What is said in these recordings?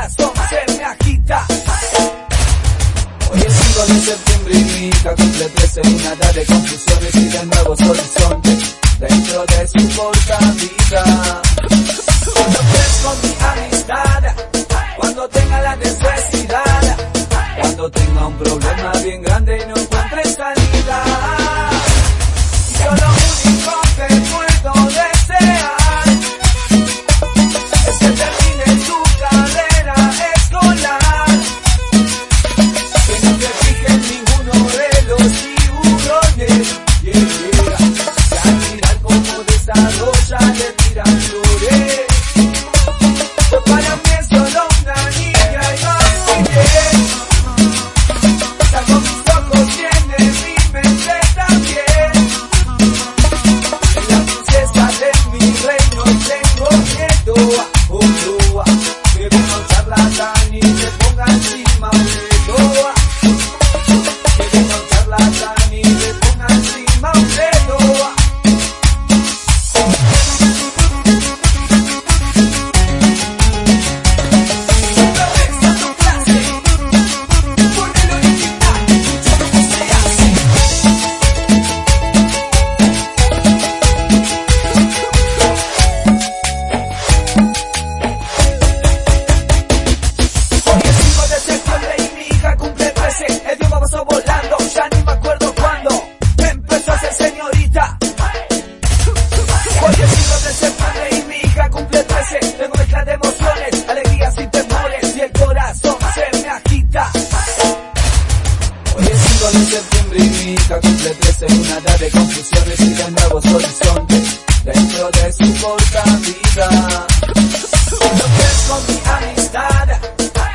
Hoy es 5 de septiembre y mi hija cumple 13, una edad de confusiones y de nuevos horizontes dentro de su corta vida. Cuando crezco mi amistad, cuando tenga la necesidad, cuando tenga un problema bien grande. Mirar cómo desarrolla Hoy es 5 de septiembre y mi hija cumple 13 Tengo mezcla de emociones, alegrías y temores Y el corazón se me agita. Hoy es 5 de septiembre y mi hija cumple 13 Una edad de confusiones y de nuevos horizontes Dentro de su corta vida es con mi amistad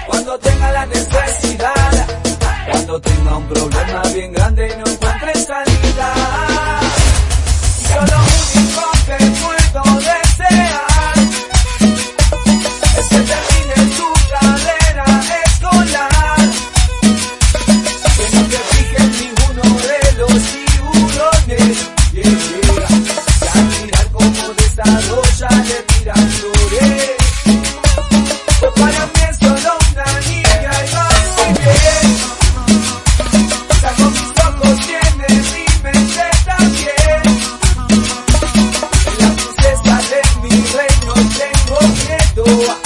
Cuando tenga la necesidad Cuando tenga un problema bien grande sale tirando eh. Pues para mí es solo una niña y va muy bien. Saco mis ojos, tiene mi mente también. La princesa de mi reino tengo miedo.